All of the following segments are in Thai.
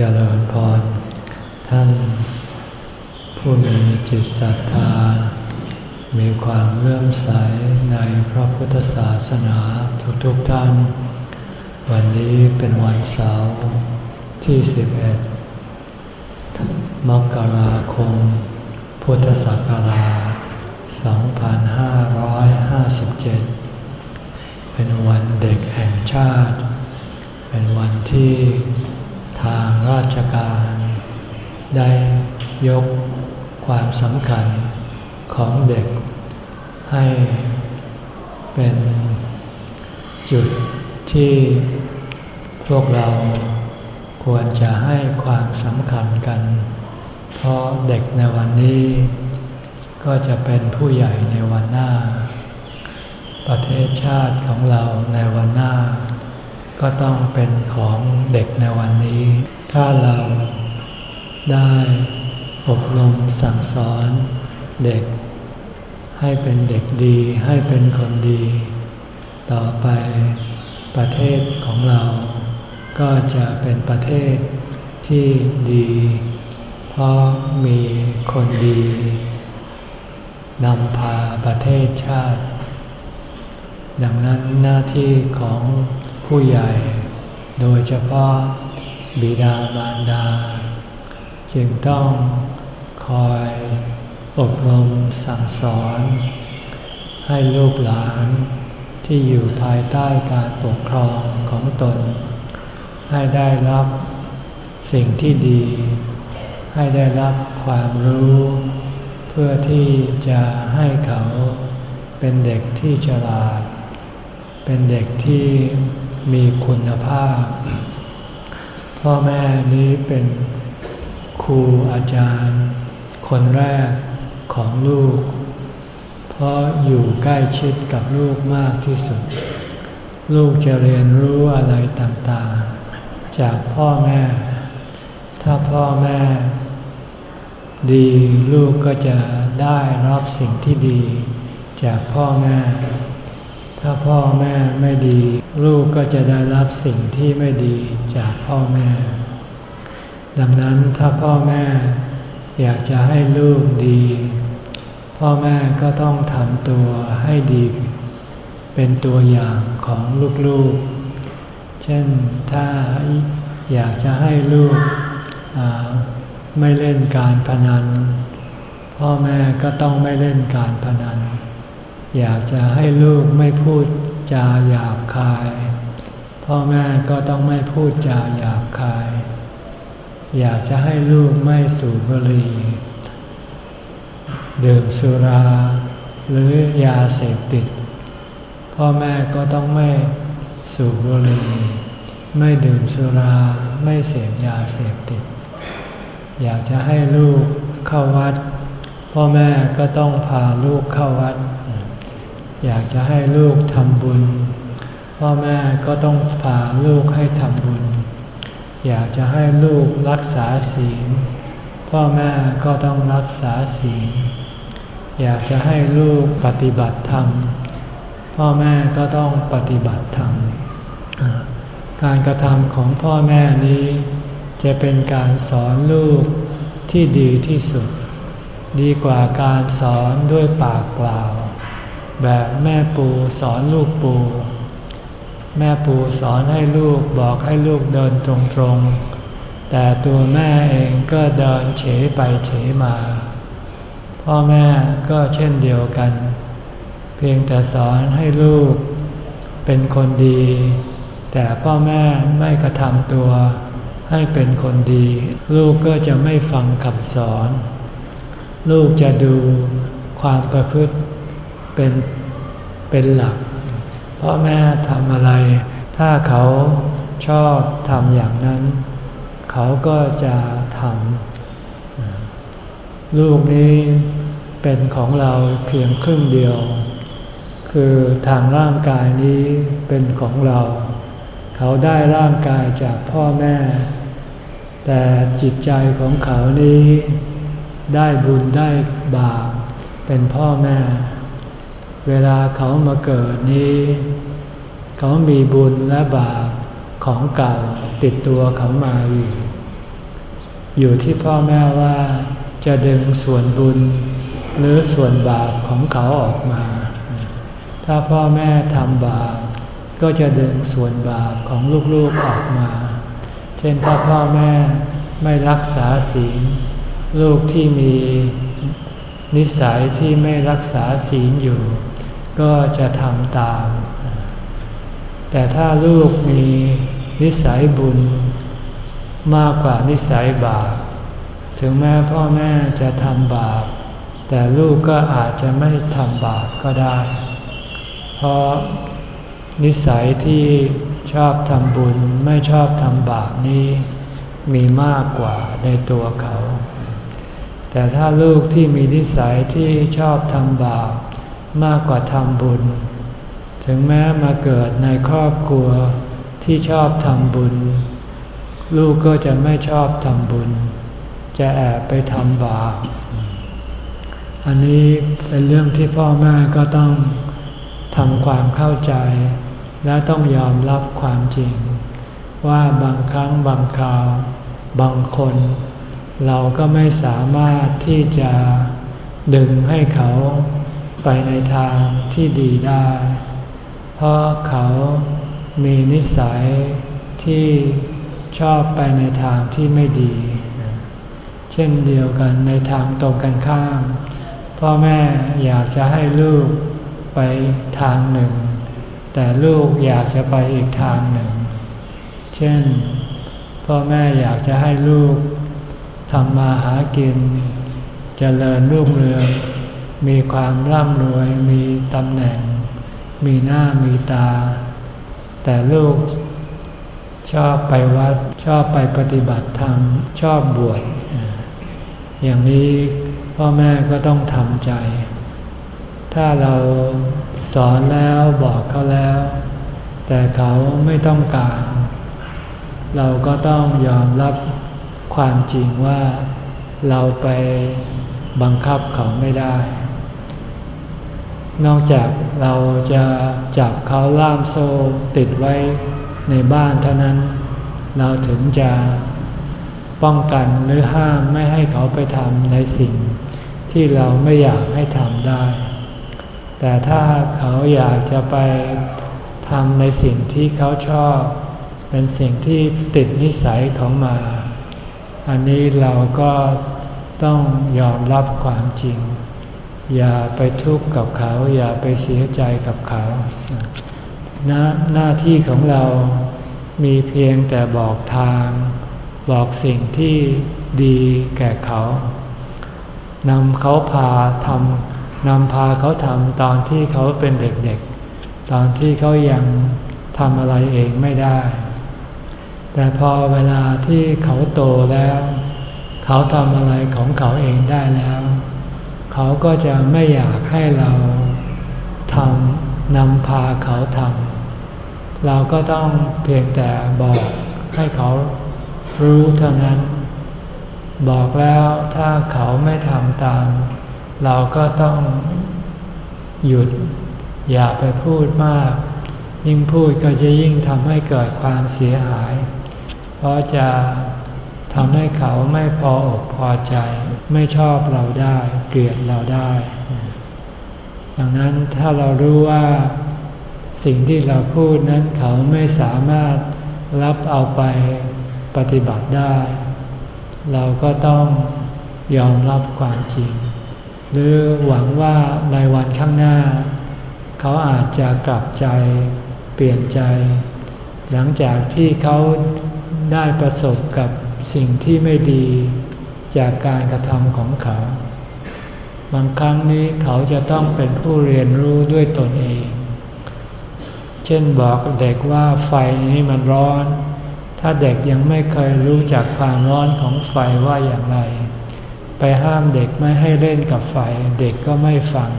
เจริญพร ท่านผู้มีจิตศรัทธา มีความเลื่อมใสในพระพุทธศาสนาทุกๆทท่าน วันนี้เป็นวันเสาร์ที่ 11 มกราคม พุทธศักราช 2557 เป็นวันเด็กแห่งชาติ เป็นวันที่ ทางราชการ ได้ยกความสำคัญของเด็ก ให้เป็นจุดที่พวกเราควรจะให้ความสำคัญกัน เพราะเด็กในวันนี้ ก็จะเป็นผู้ใหญ่ในวันหน้า ประเทศชาติของเราในวันหน้า ก็ต้องเป็นของเด็กในวันนี้ ถ้าเราได้อบรมสั่งสอนเด็ก ให้เป็นเด็กดีให้เป็นคนดี ต่อไปประเทศของเรา ก็จะเป็นประเทศที่ดี เพราะมีคนดีนำพาประเทศชาติ ดังนั้นหน้าที่ของ ผู้ใหญ่ โดยเฉพาะบิดามารดา จึงต้องคอยอบรมสั่งสอน ให้ลูกหลานที่อยู่ภายใต้การปกครองของตน ให้ได้รับสิ่งที่ดี ให้ได้รับความรู้ เพื่อที่จะให้เขาเป็นเด็กที่ฉลาด เป็นเด็กที่ มีคุณภาพ พ่อแม่นี้เป็นครูอาจารย์ คนแรกของลูก เพราะอยู่ใกล้ชิดกับลูกมากที่สุด ลูกจะเรียนรู้อะไรต่างๆ จากพ่อแม่ ถ้าพ่อแม่ ดีลูกก็จะได้รับสิ่งที่ดี จากพ่อแม่ ถ้าพ่อแม่ไม่ดี ลูกก็จะได้รับสิ่งที่ไม่ดีจากพ่อแม่ ดังนั้นถ้าพ่อแม่อยากจะให้ลูกดี พ่อแม่ก็ต้องทำตัวให้ดี เป็นตัวอย่างของลูกๆ เช่นถ้าอยากจะให้ลูกไม่เล่นการพนัน พ่อแม่ก็ต้องไม่เล่นการพนัน อยากจะให้ลูกไม่พูดจาหยาบคาย พ่อแม่ก็ต้องไม่พูดจาหยาบคาย อยากจะให้ลูกไม่สูบบุหรี่ดื่มสุรา หรือยาเสพติด พ่อแม่ก็ต้องไม่สูบบุหรี่ไม่ดื่มสุราไม่เสพยาเสพติด อยากจะให้ลูกเข้าวัด พ่อแม่ก็ต้องพาลูกเข้าวัด อยากจะให้ลูกทำบุญ พ่อแม่ก็ต้องพาลูกให้ทำบุญ อยากจะให้ลูกรักษาศีล พ่อแม่ก็ต้องรักษาศีล อยากจะให้ลูกปฏิบัติธรรม พ่อแม่ก็ต้องปฏิบัติธรรม การกระทำของพ่อแม่นี้ จะเป็นการสอนลูกที่ดีที่สุด ดีกว่าการสอนด้วยปากเปล่า แบบแม่ปูสอนลูกปู แม่ปูสอนให้ลูกบอกให้ลูกเดินตรงๆ แต่ตัวแม่เองก็เดินเฉยไปเฉยมา พ่อแม่ก็เช่นเดียวกัน เพียงแต่สอนให้ลูกเป็นคนดี แต่พ่อแม่ไม่กระทำตัวให้เป็นคนดี ลูกก็จะไม่ฟังคำสอน ลูกจะดูความประพฤติ เป็นเป็นหลัก เพราะแม่ทำอะไร ถ้าเขาชอบทำอย่างนั้น เขาก็จะทำลูกนี้เป็นของเราเพียงครึ่งเดียว คือทางร่างกายนี้เป็นของเรา เขาได้ร่างกายจากพ่อแม่ แต่จิตใจของเขานี้ได้บุญได้บาปเป็นพ่อแม่ เวลาเขามาเกิดนี้ เขามีบุญและบาปของเก่าติดตัวเขามาอยู่อยู่ที่พ่อแม่ว่าจะดึงส่วนบุญหรือส่วนบาปของเขาออกมา ถ้าพ่อแม่ทำบาปก็จะดึงส่วนบาปของลูกๆออกมา เช่นถ้าพ่อแม่ไม่รักษาศีล ลูกที่มีนิสัยที่ไม่รักษาศีลอยู่ ก็จะทำตาม แต่ถ้าลูกมีนิสัยบุญมากกว่านิสัยบาป ถึงแม้พ่อแม่จะทำบาป แต่ลูกก็อาจจะไม่ทำบาปก็ได้ เพราะนิสัยที่ชอบทำบุญไม่ชอบทำบาปนี้มีมากกว่าในตัวเขา แต่ถ้าลูกที่มีนิสัยที่ชอบทำบาป มากกว่าทำบุญ ถึงแม้มาเกิดในครอบครัวที่ชอบทำบุญ ลูกก็จะไม่ชอบทำบุญ จะแอบไปทำบาปอันนี้เป็นเรื่องที่พ่อแม่ก็ต้องทำความเข้าใจ และต้องยอมรับความจริง ว่าบางครั้งบางคราว บางคน เราก็ไม่สามารถที่จะดึงให้เขา ไปในทางที่ดีได้ เพราะเขามีนิสัยที่ชอบไปในทางที่ไม่ดี เช่นเดียวกันในทางตรงกันข้าม พ่อแม่อยากจะให้ลูกไปทางหนึ่ง แต่ลูกอยากจะไปอีกทางหนึ่ง เช่น พ่อแม่อยากจะให้ลูกทำมาหากินจเจริญรุ่งเรือง มีความร่ำรวยมีตำแหน่ง มีหน้ามีตา แต่ลูกชอบไปวัดชอบไปปฏิบัติธรรม ชอบบวชอย่างนี้พ่อแม่ก็ต้องทำใจ ถ้าเราสอนแล้วบอกเขาแล้ว แต่เขาไม่ต้องการ เราก็ต้องยอมรับความจริงว่าเราไปบังคับเขาไม่ได้ นอกจากเราจะจับเขาล่ามโซ่ติดไว้ในบ้านเท่านั้น เราถึงจะป้องกันหรือห้ามไม่ให้เขาไปทำในสิ่งที่เราไม่อยากให้ทำได้ แต่ถ้าเขาอยากจะไปทำในสิ่งที่เขาชอบ เป็นสิ่งที่ติดนิสัยของมา อันนี้เราก็ต้องยอมรับความจริง อย่าไปทุกข์กับเขา อย่าไปเสียใจกับเขาหน้าหน้าที่ของเรามีเพียงแต่บอกทาง บอกสิ่งที่ดีแก่เขานำเขาพาทำนำพาเขาทำตอนที่เขาเป็นเด็กๆ ตอนที่เขายังทำอะไรเองไม่ได้ แต่พอเวลาที่เขาโตแล้ว เขาทำอะไรของเขาเองได้แล้ว เขาก็จะไม่อยากให้เราทำนำพาเขาทำเราก็ต้องเพียงแต่บอกให้เขารู้เท่านั้น บอกแล้วถ้าเขาไม่ทำตาม เราก็ต้องหยุดอย่าไปพูดมาก ยิ่งพูดก็จะยิ่งทำให้เกิดความเสียหาย เพราะจะ ทำให้เขาไม่พออกพอใจ ไม่ชอบเราได้ เกลียดเราได้ ดังนั้นถ้าเรารู้ว่าสิ่งที่เราพูดนั้นเขาไม่สามารถรับเอาไปปฏิบัติได้ เราก็ต้องยอมรับความจริง หรือหวังว่าในวันข้างหน้า เขาอาจจะกลับใจเปลี่ยนใจ หลังจากที่เขาได้ประสบกับ สิ่งที่ไม่ดีจากการกระทำของเขา บางครั้งนี้เขาจะต้องเป็นผู้เรียนรู้ด้วยตนเอง เช่นบอกเด็กว่าไฟนี้มันร้อน ถ้าเด็กยังไม่เคยรู้จักความร้อนของไฟว่าอย่างไร ไปห้ามเด็กไม่ให้เล่นกับไฟ เด็กก็ไม่ฟัง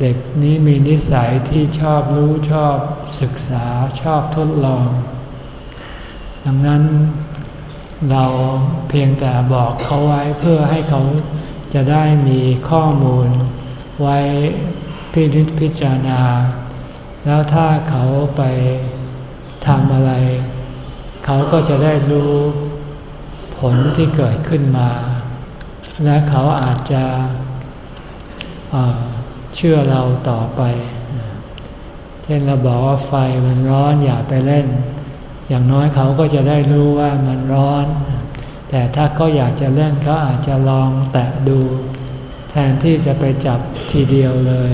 เด็กนี้มีนิสัยที่ชอบรู้ชอบศึกษาชอบทดลองดังนั้น เราเพียงแต่บอกเขาไว้เพื่อให้เขาจะได้มีข้อมูล ไว้พิจิตพิจารณา แล้วถ้าเขาไปทำอะไร เขาก็จะได้รู้ผลที่เกิดขึ้นมา และเขาอาจจะเชื่อเราต่อไป เช่นเราบอกว่าไฟมันร้อนอย่าไปเล่น อย่างน้อยเขาก็จะได้รู้ว่ามันร้อน แต่ถ้าเขาอยากจะเล่นเขาอาจจะลองแตะดู แทนที่จะไปจับทีเดียวเลย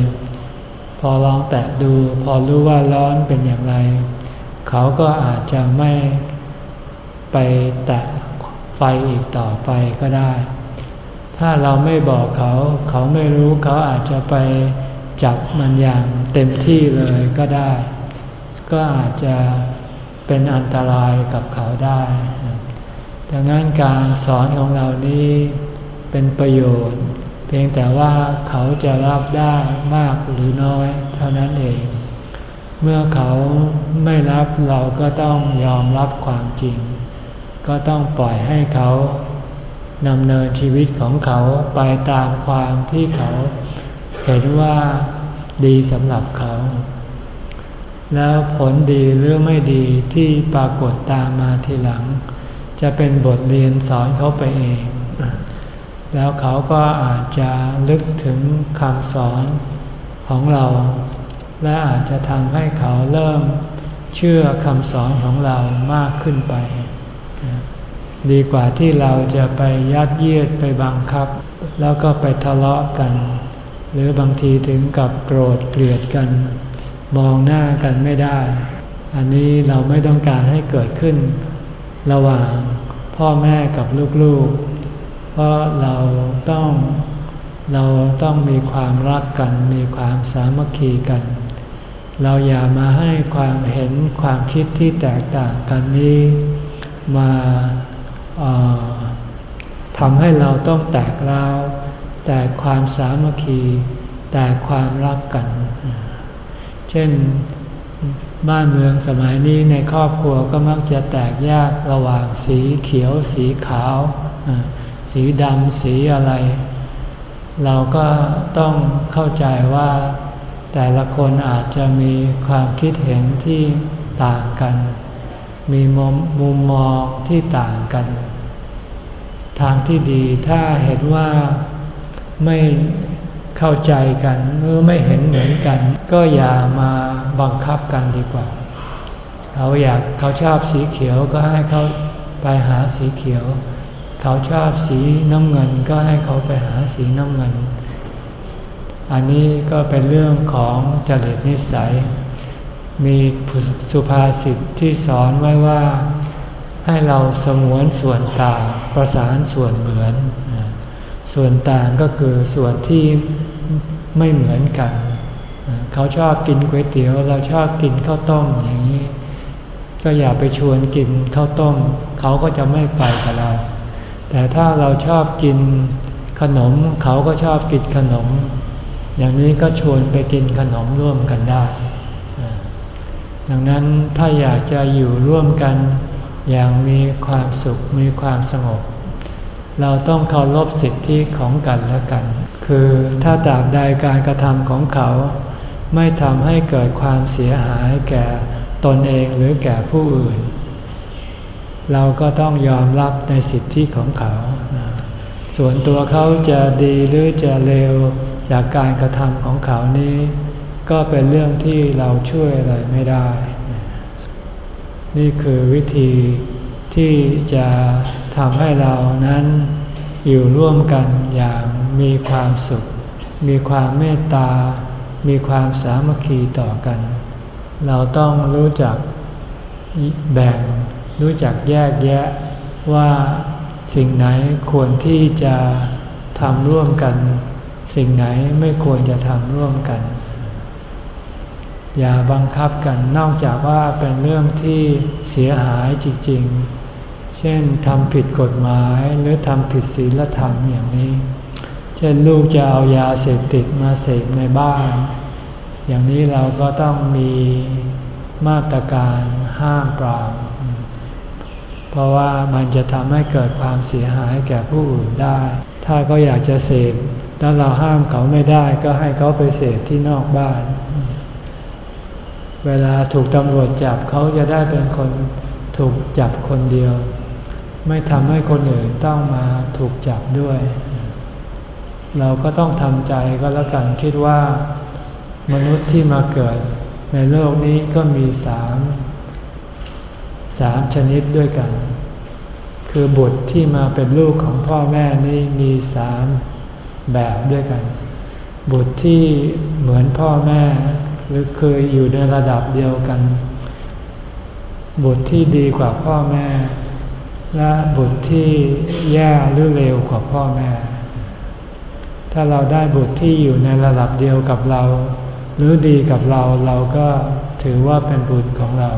พอลองแตะดู พอรู้ว่าร้อนเป็นอย่างไร เขาก็อาจจะไม่ไปแตะไฟอีกต่อไปก็ได้ ถ้าเราไม่บอกเขา เขาไม่รู้เขาอาจจะไปจับมันอย่างเต็มที่เลยก็ได้ ก็อาจจะ เป็นอันตรายกับเขาได้ ดังนั้นการสอนของเรานี้เป็นประโยชน์ เพียงแต่ว่าเขาจะรับได้มากหรือน้อยเท่านั้นเอง เมื่อเขาไม่รับเราก็ต้องยอมรับความจริง ก็ต้องปล่อยให้เขาดำเนินชีวิตของเขาไปตามความที่เขาเห็นว่าดีสำหรับเขา แล้วผลดีหรือไม่ดีที่ปรากฏตามมาทีหลัง จะเป็นบทเรียนสอนเขาไปเอง แล้วเขาก็อาจจะลึกถึงคำสอนของเรา และอาจจะทำให้เขาเริ่มเชื่อคำสอนของเรามากขึ้นไป ดีกว่าที่เราจะไปยัดเยียดไปบังคับ แล้วก็ไปทะเลาะกัน หรือบางทีถึงกับโกรธเกลียดกัน มองหน้ากันไม่ได้ อันนี้เราไม่ต้องการให้เกิดขึ้น ระหว่างพ่อแม่กับลูกๆ เพราะเราต้องเราต้องมีความรักกัน มีความสามัคคีกัน เราอย่ามาให้ความเห็นความคิดที่แตกต่างกันนี้มาทำให้เราต้องแตกร้าว แต่ความสามัคคี แต่ความรักกัน เช่นบ้านเมืองสมัยนี้ในครอบครัวก็มักจะแตกแยกระหว่างสีเขียวสีขาว สีดำสีอะไร เราก็ต้องเข้าใจว่าแต่ละคนอาจจะมีความคิดเห็นที่ต่างกัน มีมุมมองที่ต่างกัน ทางที่ดีถ้าเห็นว่าไม่ เข้าใจกันหรือไม่เห็นเหมือนกัน ก็อย่ามาบังคับกันดีกว่า เขาอยากเขาชอบสีเขียวก็ให้เขาไปหาสีเขียว เขาชอบสีน้ำเงินก็ให้เขาไปหาสีน้ำเงิน อันนี้ก็เป็นเรื่องของจริตนิสัย มีสุภาษิตที่สอนไว้ว่า ให้เราสมวนส่วนต่างประสานส่วนเหมือนส่วนต่างก็คือส่วนที่ ไม่เหมือนกัน เขาชอบกินก๋วยเตี๋ยวเราชอบกินข้าวต้มอย่างนี้ ก็อย่าไปชวนกินข้าวต้ม เขาก็จะไม่ไปกับเรา แต่ถ้าเราชอบกินขนม เขาก็ชอบกินขนม อย่างนี้ก็ชวนไปกินขนมร่วมกันได้ดังนั้นถ้าอยากจะอยู่ร่วมกันอย่างมีความสุขมีความสงบ เราต้องเคารพสิทธิของกันและกัน คือถ้าตราบใดการกระทำของเขา ไม่ทำให้เกิดความเสียหายแก่ตนเองหรือแก่ผู้อื่น เราก็ต้องยอมรับในสิทธิของเขา ส่วนตัวเขาจะดีหรือจะเลวจากการกระทำของเขานี้ ก็เป็นเรื่องที่เราช่วยอะไรไม่ได้ นี่คือวิธีที่จะทำให้เรานั้นอยู่ร่วมกันอย่าง มีความสุข มีความเมตตา มีความสามัคคีต่อกัน เราต้องรู้จักแบ่ง รู้จักแยกแยะว่าสิ่งไหนควรที่จะทำร่วมกัน สิ่งไหนไม่ควรจะทำร่วมกัน อย่าบังคับกันนอกจากว่าเป็นเรื่องที่เสียหายจริง ๆ เช่นทำผิดกฎหมายหรือทำผิดศีลธรรมอย่างนี้ ช่นลูกจะเอายาเสพติดมาเสพในบ้าน อย่างนี้เราก็ต้องมีมาตรการห้ามปราม เพราะว่ามันจะทำให้เกิดความเสียหายแก่ผู้อื่นได้ ถ้าเขาอยากจะเสพแล้วเราห้ามเขาไม่ได้ก็ให้เขาไปเสพที่นอกบ้าน เวลาถูกตำรวจจับเขาจะได้เป็นคนถูกจับคนเดียว ไม่ทำให้คนอื่นต้องมาถูกจับด้วย เราก็ต้องทำใจก็แล้วกันคิดว่ามนุษย์ที่มาเกิดในโลกนี้ก็มีสามสามชนิดด้วยกัน คือบุตรที่มาเป็นลูกของพ่อแม่นี่มีสามแบบด้วยกัน บุตรที่เหมือนพ่อแม่ หรือเคยอยู่ในระดับเดียวกัน บุตรที่ดีกว่าพ่อแม่ และบุตรที่แย่หรือเลวกว่าพ่อแม่ ถ้าเราได้บุตรที่อยู่ในระดับเดียวกับเรา หรือดีกับเราเราก็ถือว่าเป็นบุตรของเรา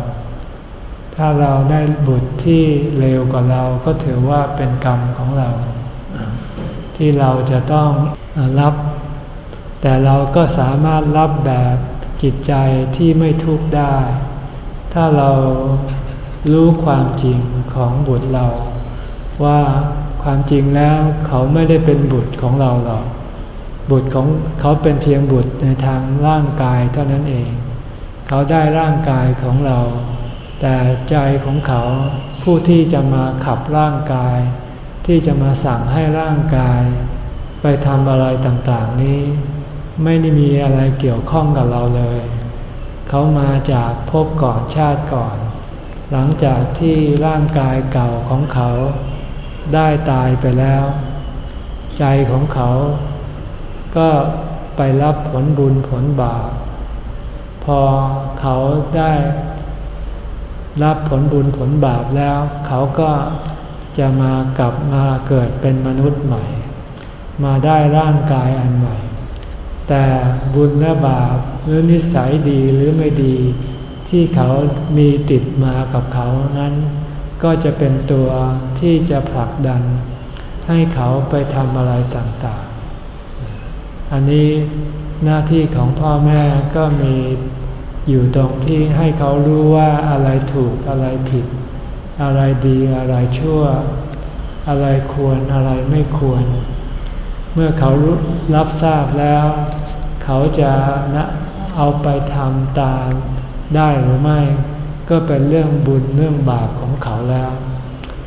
ถ้าเราได้บุตรที่เลวกว่าเราก็ถือว่าเป็นกรรมของเรา ที่เราจะต้องรับ แต่เราก็สามารถรับแบบจิตใจที่ไม่ทุกข์ได้ ถ้าเรารู้ความจริงของบุตรเรา ว่าความจริงแล้วเขาไม่ได้เป็นบุตรของเราหรอก บุตรของเขาเป็นเพียงบุตรในทางร่างกายเท่านั้นเอง เขาได้ร่างกายของเรา แต่ใจของเขาผู้ที่จะมาขับร่างกาย ที่จะมาสั่งให้ร่างกาย ไปทำอะไรต่างๆนี้ ไม่ได้มีอะไรเกี่ยวข้องกับเราเลย เขามาจากภพก่อนชาติก่อน หลังจากที่ร่างกายเก่าของเขา ได้ตายไปแล้ว ใจของเขา ก็ไปรับผลบุญผลบาป พอเขาได้รับผลบุญผลบาปแล้ว เขาก็จะมากลับมาเกิดเป็นมนุษย์ใหม่ มาได้ร่างกายอันใหม่ แต่บุญและบาปหรือนิสัยดีหรือไม่ดี ที่เขามีติดมากับเขานั้น ก็จะเป็นตัวที่จะผลักดัน ให้เขาไปทำอะไรต่างๆ อันนี้หน้าที่ของพ่อแม่ก็มีอยู่ตรงที่ให้เขารู้ว่าอะไรถูกอะไรผิด อะไรดีอะไรชั่ว อะไรควรอะไรไม่ควร เมื่อเขารับทราบแล้ว เขาจะนะเอาไปทำตามได้หรือไม่ ก็เป็นเรื่องบุญเรื่องบาปของเขาแล้ว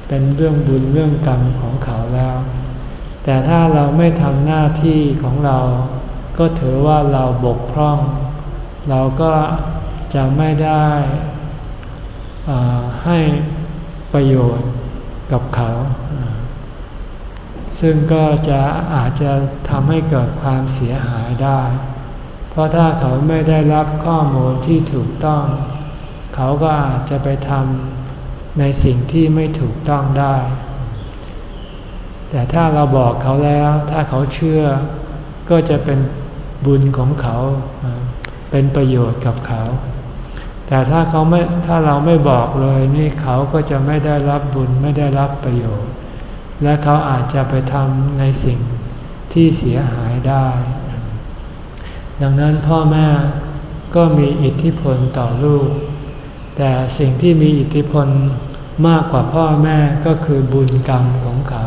เป็นเรื่องบุญเรื่องกรรมของเขาแล้ว แต่ถ้าเราไม่ทำหน้าที่ของเรา ก็ถือว่าเราบกพร่อง เราก็จะไม่ได้ให้ประโยชน์กับเขา ซึ่งก็จะอาจจะทำให้เกิดความเสียหายได้ เพราะถ้าเขาไม่ได้รับข้อมูลที่ถูกต้อง เขาก็อาจจะไปทำในสิ่งที่ไม่ถูกต้องได้ แต่ถ้าเราบอกเขาแล้ว ถ้าเขาเชื่อ ก็จะเป็นบุญของเขา เป็นประโยชน์กับเขา แต่ถ้าเขาไม่ถ้าเราไม่บอกเลยนี่เขาก็จะไม่ได้รับบุญไม่ได้รับประโยชน์ และเขาอาจจะไปทำในสิ่งที่เสียหายได้ ดังนั้นพ่อแม่ก็มีอิทธิพลต่อลูก แต่สิ่งที่มีอิทธิพลมากกว่าพ่อแม่ก็คือบุญกรรมของเขา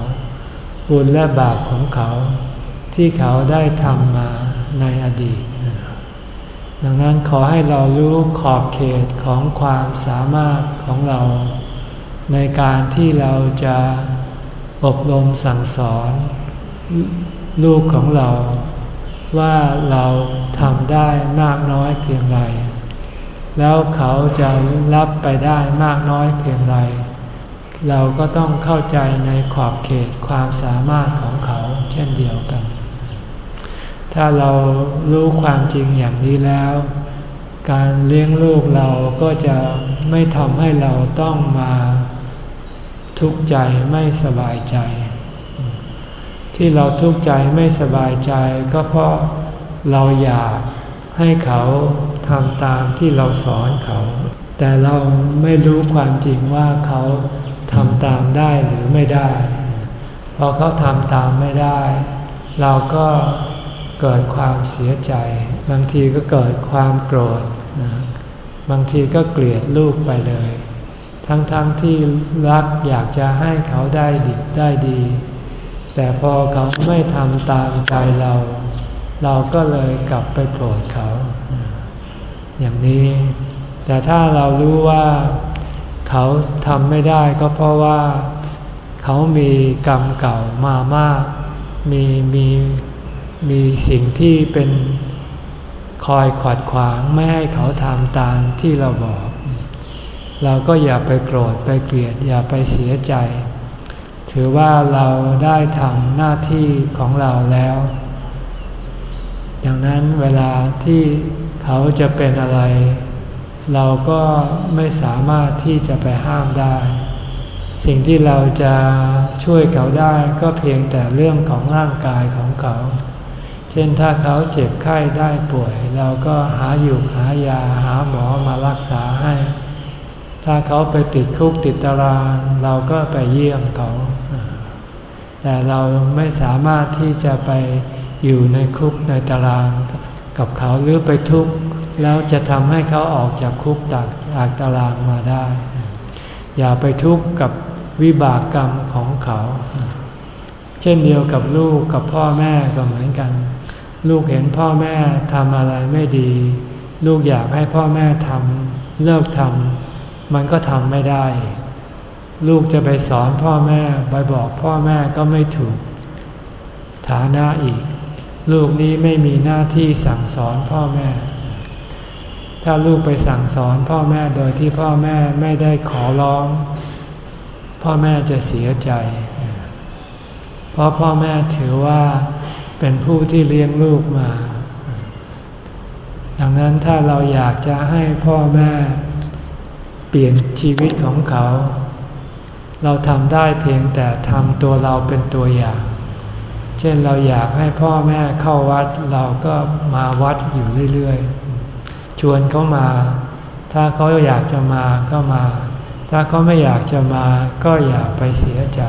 บุญและบาปของเขา ที่เขาได้ทำมาในอดีต ดังนั้นขอให้เรารู้ขอบเขตของความสามารถของเรา ในการที่เราจะอบรมสั่งสอนลูกของเรา ว่าเราทำได้มากน้อยเพียงไร แล้วเขาจะรับไปได้มากน้อยเพียงไร เราก็ต้องเข้าใจในขอบเขตความสามารถของเขาเช่นเดียวกัน ถ้าเรารู้ความจริงอย่างนี้แล้ว การเลี้ยงลูกเราก็จะไม่ทำให้เราต้องมาทุกข์ใจไม่สบายใจ ที่เราทุกข์ใจไม่สบายใจก็เพราะเราอยากให้เขาทำตามที่เราสอนเขา แต่เราไม่รู้ความจริงว่าเขาำตามได้หรือไม่ได้ พอเขาทำตามไม่ได้ เราก็เกิดความเสียใจ บางทีก็เกิดความโกรธ บางทีก็เกลียดลูกไปเลย ทั้งๆทที่รักอยากจะให้เขาได้ดีได้ดี แต่พอเขาไม่ทำตามใจเรา เราก็เลยกลับไปโกรธเขา อย่างนี้ แต่ถ้าเรารู้ว่า เขาทำไม่ได้ก็เพราะว่า เขามีกรรมเก่ามามาก มีมีมีสิ่งที่เป็นคอยขวัดขวางไม่ให้เขาทำตามที่เราบอก เราก็อย่าไปโกรธไปเกลียดอย่าไปเสียใจ ถือว่าเราได้ทำหน้าที่ของเราแล้ว ดังนั้นเวลาที่เขาจะเป็นอะไร เราก็ไม่สามารถที่จะไปห้ามได้ สิ่งที่เราจะช่วยเขาได้ก็เพียงแต่เรื่องของร่างกายของเขา เช่นถ้าเขาเจ็บไข้ได้ป่วย เราก็หาอยู่หายาหาหมอมารักษาให้ ถ้าเขาไปติดคุกติดตาราง เราก็ไปเยี่ยมเขา แต่เราไม่สามารถที่จะไปอยู่ในคุกในตารางกับเขาหรือไปทุกข์ แล้วจะทำให้เขาออกจากคุกจากจากตารางมาได้ อย่าไปทุกข์กับวิบากกรรมของเขา เช่นเดียวกับลูกกับพ่อแม่ก็เหมือนกัน ลูกเห็นพ่อแม่ทำอะไรไม่ดี ลูกอยากให้พ่อแม่ทำเลิกทำมันก็ทำไม่ได้ ลูกจะไปสอนพ่อแม่ไปบอกพ่อแม่ก็ไม่ถูก ฐานะอีก ลูกนี้ไม่มีหน้าที่สั่งสอนพ่อแม่ ถ้าลูกไปสั่งสอนพ่อแม่โดยที่พ่อแม่ไม่ได้ขอร้อง พ่อแม่จะเสียใจ เพราะพ่อแม่ถือว่าเป็นผู้ที่เลี้ยงลูกมา ดังนั้นถ้าเราอยากจะให้พ่อแม่เปลี่ยนชีวิตของเขา เราทำได้เพียงแต่ทำตัวเราเป็นตัวอย่าง เช่นเราอยากให้พ่อแม่เข้าวัดเราก็มาวัดอยู่เรื่อยๆ ชวนเขามา ถ้าเขาอยากจะมาก็มา ถ้าเขาไม่อยากจะมาก็อย่าไปเสียใจ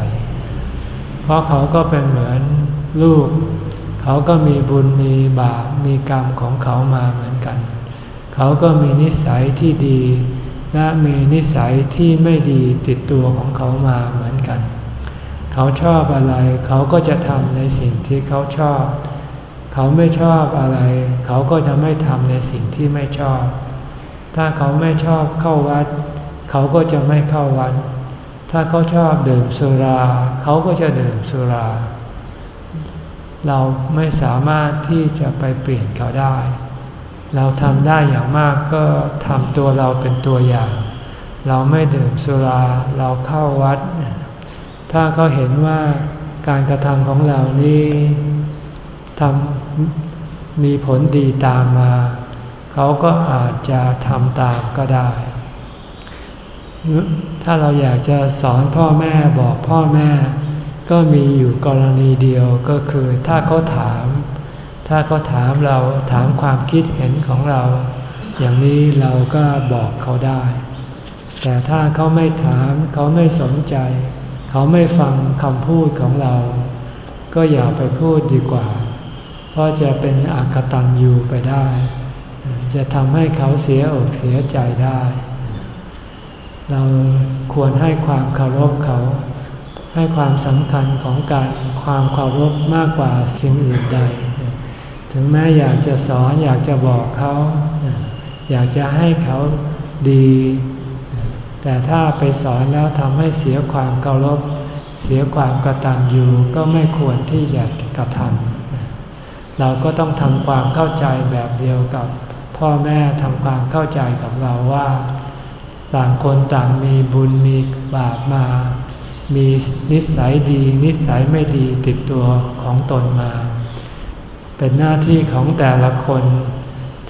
เพราะเขาก็เป็นเหมือนลูก เขาก็มีบุญมีบาปมีกรรมของเขามาเหมือนกัน เขาก็มีนิสัยที่ดีและมีนิสัยที่ไม่ดีติดตัวของเขามาเหมือนกัน เขาชอบอะไรเขาก็จะทำในสิ่งที่เขาชอบ เขาไม่ชอบอะไร เขาก็จะไม่ทำในสิ่งที่ไม่ชอบ ถ้าเขาไม่ชอบเข้าวัด เขาก็จะไม่เข้าวัด ถ้าเขาชอบดื่มสุรา เขาก็จะดื่มสุรา เราไม่สามารถที่จะไปเปลี่ยนเขาได้ เราทำได้อย่างมากก็ทำตัวเราเป็นตัวอย่าง เราไม่ดื่มสุรา เราเข้าวัด ถ้าเขาเห็นว่าการกระทำของเรานี้ทำ มีผลดีตามมา เขาก็อาจจะทำตามก็ได้ ถ้าเราอยากจะสอนพ่อแม่บอกพ่อแม่ ก็มีอยู่กรณีเดียวก็คือถ้าเขาถาม ถ้าเขาถามเราถามความคิดเห็นของเรา อย่างนี้เราก็บอกเขาได้ แต่ถ้าเขาไม่ถามเขาไม่สนใจ เขาไม่ฟังคำพูดของเรา ก็อย่าไปพูดดีกว่า เพราะจะเป็นอากตันยูไปได้ จะทำให้เขาเสียอกเสียใจได้ เราควรให้ความเคารพเขา ให้ความสำคัญของการความเคารพมากกว่าสิ่งอื่นใด ถึงแม้อยากจะสอนอยากจะบอกเขา อยากจะให้เขาดี แต่ถ้าไปสอนแล้วทำให้เสียความเคารพ เสียความกระตัญญูก็ไม่ควรที่จะกระทำ เราก็ต้องทำความเข้าใจแบบเดียวกับ พ่อแม่ทำความเข้าใจกับเราว่า ต่างคนต่างมีบุญมีบาปมา มีนิสัยดี นิสัยไม่ดีติดตัวของตนมา เป็นหน้าที่ของแต่ละคน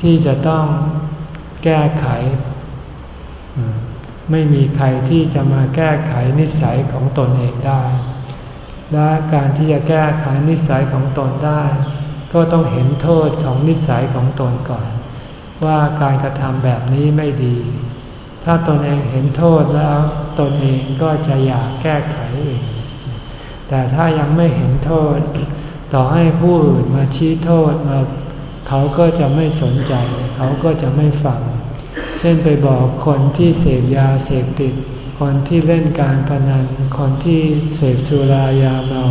ที่จะต้องแก้ไข ไม่มีใครที่จะมาแก้ไขนิสัยของตนเองได้ และการที่จะแก้ไขนิสัยของตนได้ ก็ต้องเห็นโทษของนิสัยของตนก่อน ว่าการกระทำแบบนี้ไม่ดี ถ้าตนเองเห็นโทษแล้วตนเองก็จะอยากแก้ไขเองแต่ถ้ายังไม่เห็นโทษ ต่อให้ผู้อื่นมาชี้โทษมาเขาก็จะไม่สนใจ เขาก็จะไม่ฟัง เช่นไปบอกคนที่เสพยาเสพติด คนที่เล่นการพนัน คนที่เสพสุรายาเมา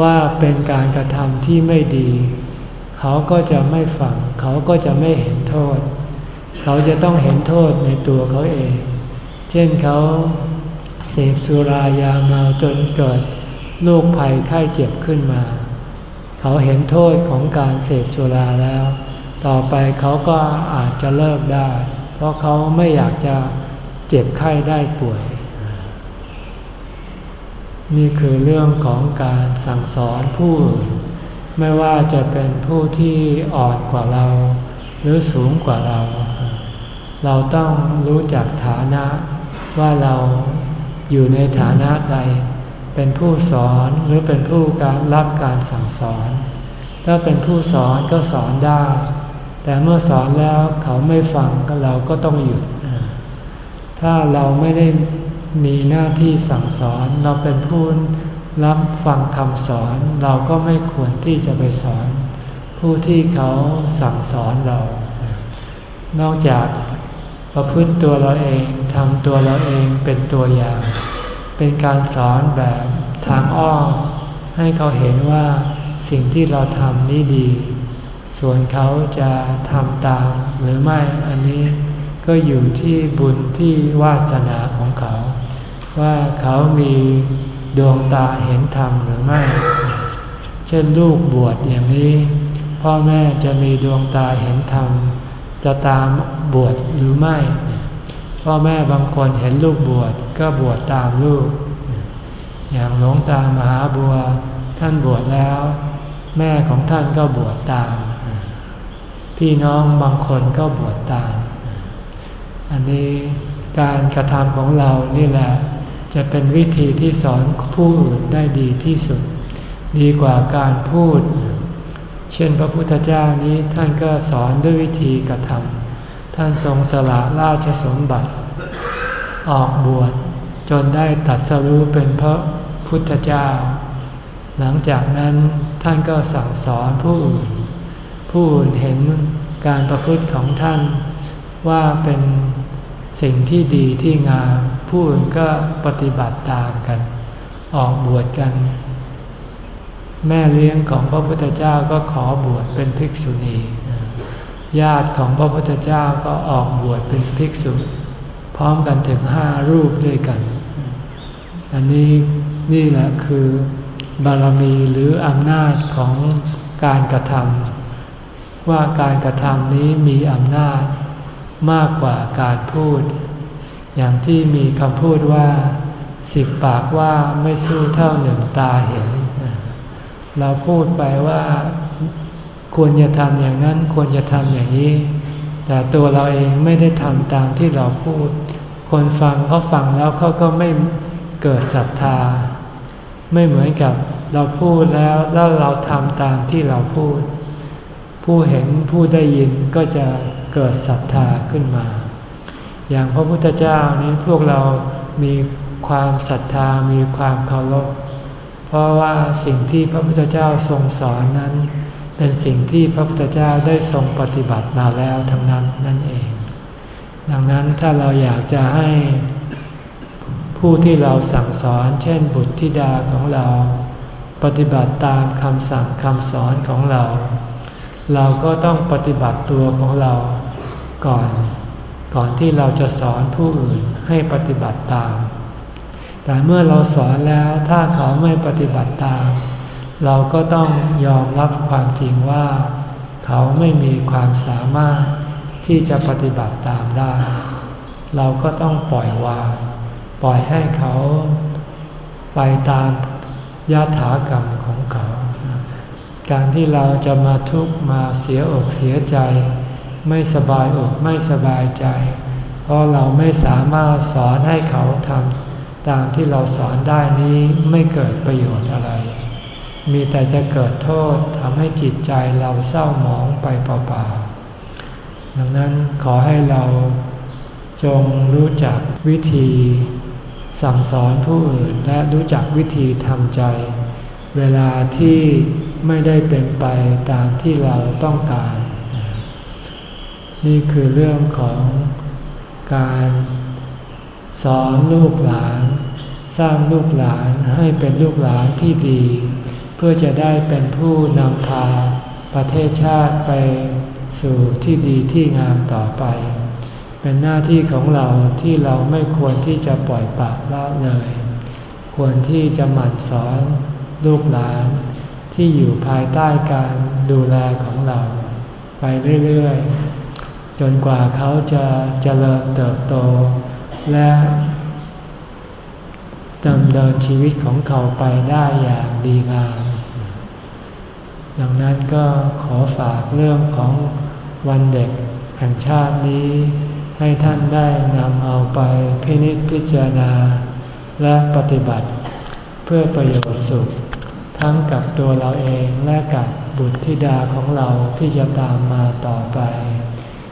ว่าเป็นการกระทำที่ไม่ดี เขาก็จะไม่ฟัง เขาก็จะไม่เห็นโทษ เขาจะต้องเห็นโทษในตัวเขาเอง เช่นเขาเสพสุรายาเมาจนเกิดโรคภัยไข้เจ็บขึ้นมา เขาเห็นโทษของการเสพสุราแล้ว ต่อไปเขาก็อาจจะเลิกได้ เพราะเขาไม่อยากจะเจ็บไข้ได้ป่วย นี่คือเรื่องของการสั่งสอนผู้อื่นไม่ว่าจะเป็นผู้ที่อ่อนกว่าเรา หรือสูงกว่าเรา เราต้องรู้จักฐานะว่าเราอยู่ในฐานะใด เป็นผู้สอนหรือเป็นผู้การรับการสั่งสอน ถ้าเป็นผู้สอนก็สอนได้ แต่เมื่อสอนแล้วเขาไม่ฟังก็เราก็ต้องหยุด ถ้าเราไม่ได้ มีหน้าที่สั่งสอนเราเป็นผู้รับฟังคำสอนเราก็ไม่ควรที่จะไปสอน ผู้ที่เขาสั่งสอนเรา นอกจากประพฤติตัวเราเองทำตัวเราเองเป็นตัวอย่าง เป็นการสอนแบบทางอ้อมให้เขาเห็นว่าสิ่งที่เราทำนี่ดี ส่วนเขาจะทำตามหรือไม่อันนี้ก็อยู่ที่บุญที่วาสนาของเขา ว่าเขามีดวงตาเห็นธรรมหรือไม่ เช่นลูกบวชอย่างนี้ พ่อแม่จะมีดวงตาเห็นธรรม จะตามบวชหรือไม่ พ่อแม่บางคนเห็นลูกบวชก็บวชตามลูก อย่างหลวงตามหาบัวท่านบวชแล้ว แม่ของท่านก็บวชตาม พี่น้องบางคนก็บวชตาม อันนี้การกระทำของเรานี่แหละ จะเป็นวิธีที่สอนผู้อื่นได้ดีที่สุด ดีกว่าการพูด เช่นพระพุทธเจ้านี้ท่านก็สอนด้วยวิธีกระทำท่านทรงสละราชสมบัติ ออกบวชจนได้ตัดสรู้เป็นพระพุทธเจ้า หลังจากนั้นท่านก็สั่งสอนผู้อื่น ผู้อื่นเห็นการประพฤติของท่านว่าเป็น สิ่งที่ดีที่งามผู้อื่นก็ปฏิบัติตามกัน ออกบวชกัน แม่เลี้ยงของพระพุทธเจ้าก็ขอบวชเป็นภิกษุณี ญาติของพระพุทธเจ้าก็ออกบวชเป็นภิกษุ พร้อมกันถึงห้ารูปด้วยกัน อันนี้นี่แหละคือบารมีหรืออำนาจของการกระทำว่าการกระทำนี้มีอำนาจ มากกว่าการพูด อย่างที่มีคำพูดว่า สิบปากว่าไม่สู้เท่าหนึ่งตาเห็น เราพูดไปว่า ควรจะทำอย่างนั้นควรจะทำอย่างนี้ แต่ตัวเราเองไม่ได้ทำตามที่เราพูด คนฟังเขาฟังแล้วเขาก็ไม่เกิดศรัทธา ไม่เหมือนกับเราพูดแล้วแล้วเราทำตามที่เราพูด ผู้เห็นผู้ได้ยินก็จะ เกิดศรัทธาขึ้นมา อย่างพระพุทธเจ้านี้พวกเรามีความศรัทธามีความเคารพเพราะว่าสิ่งที่พระพุทธเจ้าทรงสอนนั้น เป็นสิ่งที่พระพุทธเจ้าได้ทรงปฏิบัติมาแล้วทั้งนั้นนั่นเอง ดังนั้นถ้าเราอยากจะให้ผู้ที่เราสั่งสอน เช่นบุตรธิดาของเรา ปฏิบัติตามคำสั่งคำสอนของเรา เราก็ต้องปฏิบัติตัวของเรา ก่อน ก่อนที่เราจะสอนผู้อื่นให้ปฏิบัติตาม แต่เมื่อเราสอนแล้วถ้าเขาไม่ปฏิบัติตาม เราก็ต้องยอมรับความจริงว่า เขาไม่มีความสามารถที่จะปฏิบัติตามได้ เราก็ต้องปล่อยวาง ปล่อยให้เขาไปตามยาถากรรมของเขา การที่เราจะมาทุกข์มาเสียอกเสียใจ ไม่สบายอกไม่สบายใจ เพราะเราไม่สามารถสอนให้เขาทำตามที่เราสอนได้นี้ไม่เกิดประโยชน์อะไร มีแต่จะเกิดโทษทำให้จิตใจเราเศร้าหมองไปเปล่าๆดังนั้นขอให้เราจงรู้จักวิธีสั่งสอนผู้อื่นและรู้จักวิธีทำใจ เวลาที่ไม่ได้เป็นไปตามที่เราต้องการ นี่คือเรื่องของการสอนลูกหลาน สร้างลูกหลานให้เป็นลูกหลานที่ดี เพื่อจะได้เป็นผู้นำพาประเทศชาติไปสู่ที่ดีที่งามต่อไป เป็นหน้าที่ของเราที่เราไม่ควรที่จะปล่อยปากละเลย ควรที่จะหมั่นสอนลูกหลานที่อยู่ภายใต้การดูแลของเรา ไปเรื่อยๆ จนกว่าเขาจะเจริญเติบโต และดำเนินชีวิตของเขาไปได้อย่างดีงาม ดังนั้นก็ขอฝากเรื่องของวันเด็กแห่งชาตินี้ ให้ท่านได้นำเอาไปพินิจพิจารณา และปฏิบัติ เพื่อประโยชน์สุข ทั้งกับตัวเราเองและกับบุตรธิดาของเราที่จะตามมาต่อไป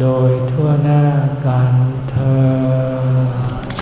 โดยทั่วหน้ากันเธอ